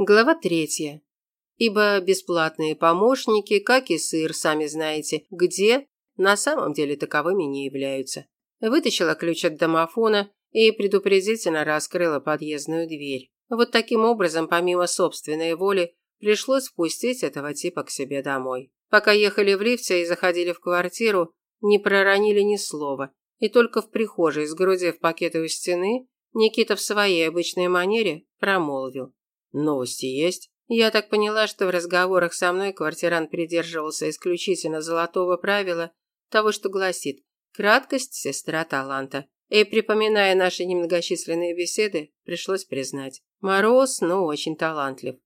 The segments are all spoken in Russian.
Глава третья. Ибо бесплатные помощники, как и сыр, сами знаете, где, на самом деле таковыми не являются. Вытащила ключ от домофона и предупредительно раскрыла подъездную дверь. Вот таким образом, помимо собственной воли, пришлось впустить этого типа к себе домой. Пока ехали в лифте и заходили в квартиру, не проронили ни слова. И только в прихожей, сгрудив пакеты у стены, Никита в своей обычной манере промолвил. Новости есть? Я так поняла, что в разговорах со мной квартирант придерживался исключительно золотого правила, того, что гласит «краткость – сестра таланта». И, припоминая наши немногочисленные беседы, пришлось признать, Мороз, ну, очень талантлив.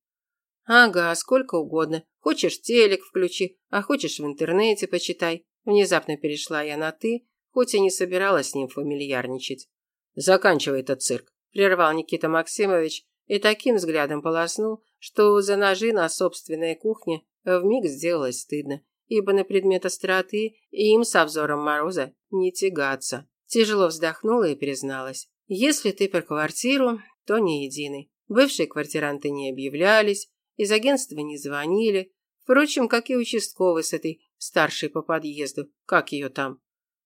Ага, сколько угодно. Хочешь телек включи, а хочешь в интернете почитай. Внезапно перешла я на «ты», хоть и не собиралась с ним фамильярничать. Заканчивай этот цирк, прервал Никита Максимович, и таким взглядом полоснул, что за ножи на собственной кухне вмиг сделалось стыдно, ибо на предмет остроты им со взором Мороза не тягаться. Тяжело вздохнула и призналась. Если ты про квартиру, то не единый. Бывшие квартиранты не объявлялись, из агентства не звонили. Впрочем, как и участковый с этой старшей по подъезду. Как ее там?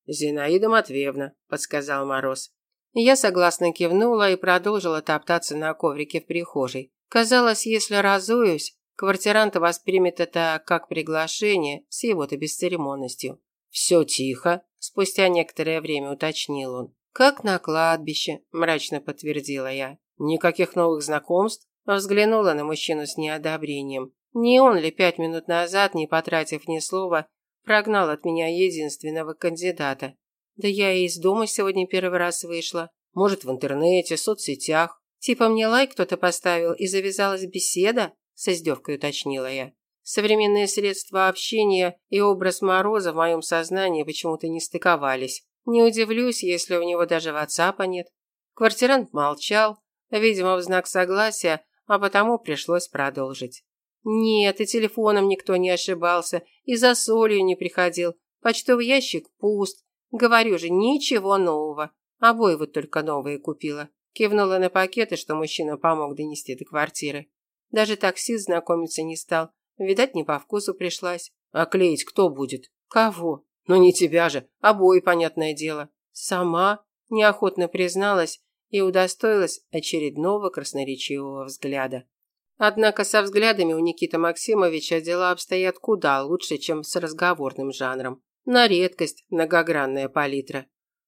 Зинаида Матвеевна, подсказал Мороз. Я согласно кивнула и продолжила топтаться на коврике в прихожей. Казалось, если разуюсь, квартирант воспримет это как приглашение с его-то бесцеремонностью. «Все тихо», – спустя некоторое время уточнил он. «Как на кладбище», – мрачно подтвердила я. «Никаких новых знакомств?» – взглянула на мужчину с неодобрением. Не он ли пять минут назад, не потратив ни слова, прогнал от меня единственного кандидата? Да я и из дома сегодня первый раз вышла. Может, в интернете, соцсетях. Типа мне лайк кто-то поставил и завязалась беседа? С издевкой уточнила я. Современные средства общения и образ Мороза в моем сознании почему-то не стыковались. Не удивлюсь, если у него даже ватсапа нет. Квартирант молчал, видимо, в знак согласия, а потому пришлось продолжить. Нет, и телефоном никто не ошибался, и за солью не приходил. Почтовый ящик пуст, Говорю же, ничего нового. Обои вот только новые купила. Кивнула на пакеты, что мужчина помог донести до квартиры. Даже таксист знакомиться не стал. Видать, не по вкусу пришлась. А клеить кто будет? Кого? Ну не тебя же. Обои, понятное дело. Сама неохотно призналась и удостоилась очередного красноречивого взгляда. Однако со взглядами у Никиты Максимовича дела обстоят куда лучше, чем с разговорным жанром. На редкость многогранная палитра.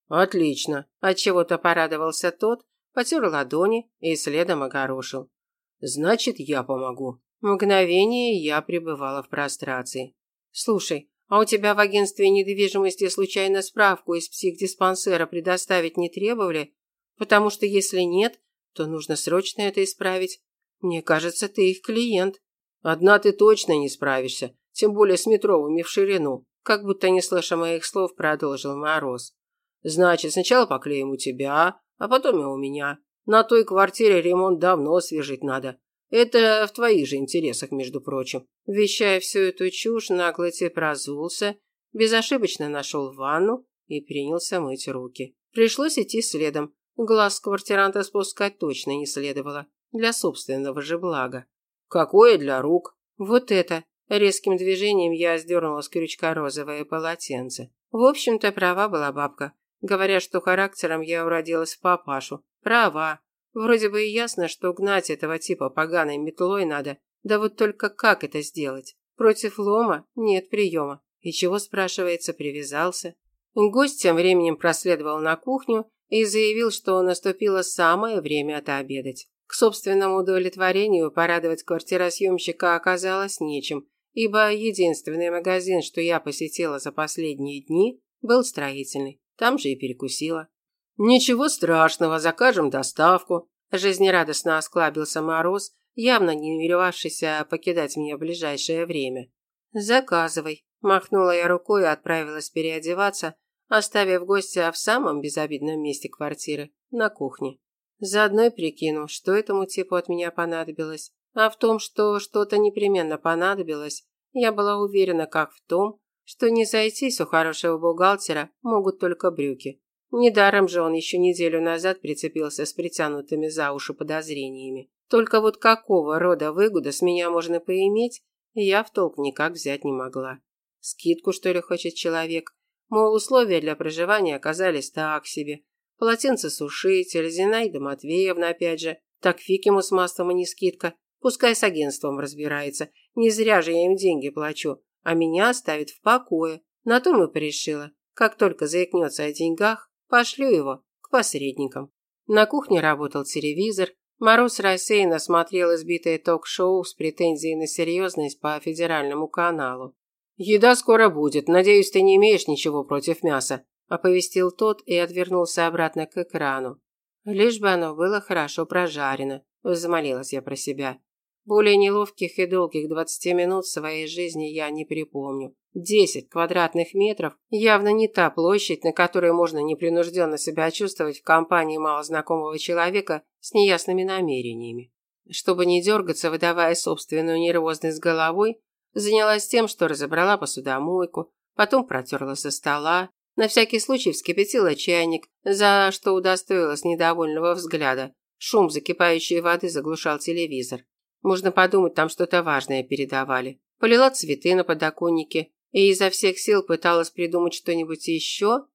Отлично. От чего-то порадовался тот, потер ладони и следом огорошил. Значит, я помогу. Мгновение я пребывала в прострации. Слушай, а у тебя в агентстве недвижимости случайно справку из психдиспансера предоставить не требовали? Потому что если нет, то нужно срочно это исправить. Мне кажется, ты их клиент. Одна ты точно не справишься, тем более с метровыми в ширину. Как будто не слыша моих слов, продолжил Мороз. Значит, сначала поклеим у тебя, а потом и у меня. На той квартире ремонт давно освежить надо. Это в твоих же интересах, между прочим. Вещая всю эту чушь, наглый тип разулся, безошибочно нашел ванну и принялся мыть руки. Пришлось идти следом. Глаз квартиранта спускать точно не следовало. Для собственного же блага. Какое для рук? Вот это. Резким движением я сдернула с крючка розовое полотенце. В общем-то, права была бабка. Говоря, что характером я уродилась в папашу. Права. Вроде бы и ясно, что гнать этого типа поганой метлой надо. Да вот только как это сделать? Против лома нет приема. И чего, спрашивается, привязался? Гость тем временем проследовал на кухню и заявил, что наступило самое время отобедать. К собственному удовлетворению порадовать квартиросъемщика оказалось нечем, ибо единственный магазин, что я посетила за последние дни, был строительный. Там же и перекусила. «Ничего страшного, закажем доставку», – жизнерадостно осклабился Мороз, явно не намеревавшийся покидать меня в ближайшее время. «Заказывай», – махнула я рукой и отправилась переодеваться, оставив гостя в самом безобидном месте квартиры – на кухне. Заодно и прикину, что этому типу от меня понадобилось. А в том, что что-то непременно понадобилось, я была уверена, как в том, что не зайтись у хорошего бухгалтера могут только брюки. Недаром же он еще неделю назад прицепился с притянутыми за уши подозрениями. Только вот какого рода выгода с меня можно поиметь, я в толк никак взять не могла. Скидку, что ли, хочет человек? Мол, условия для проживания оказались так себе. Полотенцесушитель, Зинаида Матвеевна опять же. Так фиг ему с маслом, а не скидка. Пускай с агентством разбирается. Не зря же я им деньги плачу. А меня оставит в покое. На том и порешила. Как только заикнется о деньгах, пошлю его к посредникам. На кухне работал телевизор. Мороз рассеянно смотрел избитое ток-шоу с претензией на серьезность по федеральному каналу. «Еда скоро будет. Надеюсь, ты не имеешь ничего против мяса», – оповестил тот и отвернулся обратно к экрану. Лишь бы оно было хорошо прожарено, взмолилась я про себя. Более неловких и долгих двадцати минут в своей жизни я не припомню. Десять квадратных метров – явно не та площадь, на которой можно непринужденно себя чувствовать в компании малознакомого человека с неясными намерениями. Чтобы не дергаться, выдавая собственную нервозность головой, Занялась тем, что разобрала посудомойку, потом протерла со стола, на всякий случай вскипятила чайник, за что удостоилась недовольного взгляда. Шум закипающей воды заглушал телевизор. Можно подумать, там что-то важное передавали. Полила цветы на подоконнике и изо всех сил пыталась придумать что-нибудь еще,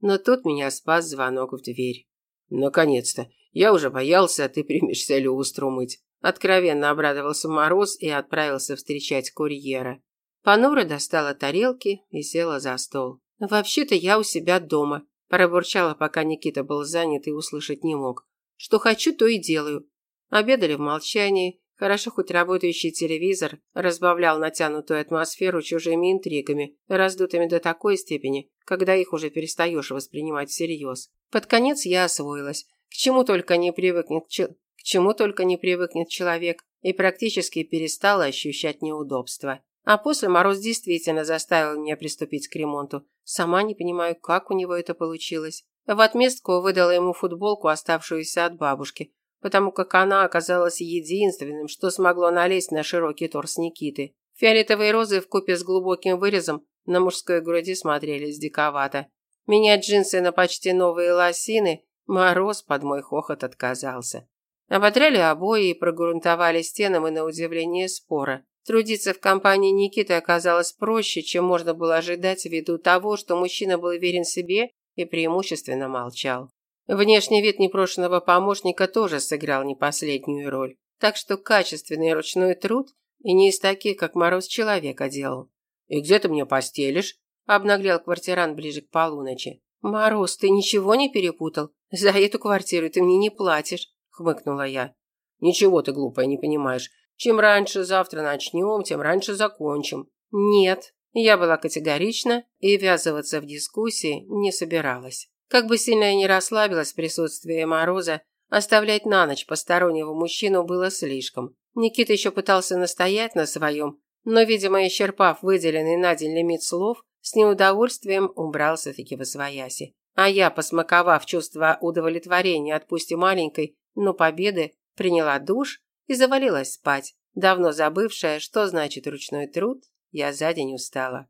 но тут меня спас звонок в дверь. Наконец-то. Я уже боялся, а ты примешься люстру мыть. Откровенно обрадовался Мороз и отправился встречать курьера. Панура достала тарелки и села за стол. «Вообще-то я у себя дома», – пробурчала, пока Никита был занят и услышать не мог. «Что хочу, то и делаю». Обедали в молчании. Хорошо хоть работающий телевизор разбавлял натянутую атмосферу чужими интригами, раздутыми до такой степени, когда их уже перестаешь воспринимать всерьез. Под конец я освоилась. К чему только не привыкнет к чему только не привыкнет человек, и практически перестала ощущать неудобства. А после Мороз действительно заставил меня приступить к ремонту. Сама не понимаю, как у него это получилось. В отместку выдала ему футболку, оставшуюся от бабушки, потому как она оказалась единственным, что смогло налезть на широкий торс Никиты. Фиолетовые розы в купе с глубоким вырезом на мужской груди смотрелись диковато. Менять джинсы на почти новые лосины Мороз под мой хохот отказался. Ободряли обои и прогрунтовали стены мы на удивление спора. Трудиться в компании Никиты оказалось проще, чем можно было ожидать ввиду того, что мужчина был верен себе и преимущественно молчал. Внешний вид непрошенного помощника тоже сыграл не последнюю роль. Так что качественный ручной труд и не из таких, как Мороз человека делал. «И где ты мне постелишь?» – обнаглел квартирант ближе к полуночи. «Мороз, ты ничего не перепутал? За эту квартиру ты мне не платишь хмыкнула я. Ничего ты глупая не понимаешь. Чем раньше завтра начнем, тем раньше закончим. Нет, я была категорична и ввязываться в дискуссии не собиралась. Как бы сильно я ни расслабилась в присутствии Мороза, оставлять на ночь постороннего мужчину было слишком. Никита еще пытался настоять на своем, но, видимо, исчерпав выделенный на день лимит слов, с неудовольствием убрался-таки во свояси. А я, посмаковав чувство удовлетворения от пусть и маленькой, но победы, приняла душ и завалилась спать, давно забывшая, что значит ручной труд, я за день устала.